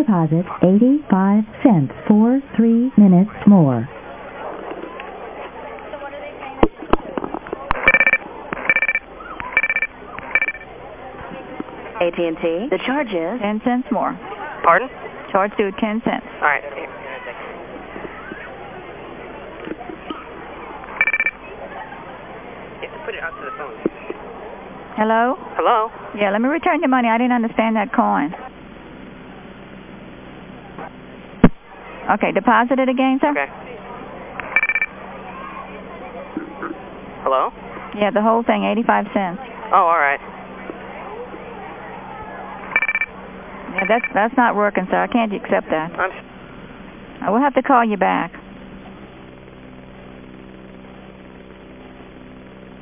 deposit 85 cents for three minutes more. AT&T. The charge is 10 cents more. Pardon? Charge due 10 cents. All right. Here. Yeah, put it out to the phone. Hello? Hello? Yeah, let me return your money. I didn't understand that coin. Okay, deposit it again, sir? Okay. Hello? Yeah, the whole thing, 85 cents. Oh, all right. Yeah, that's, that's not working, sir. I can't accept that. I'm I will have to call you back.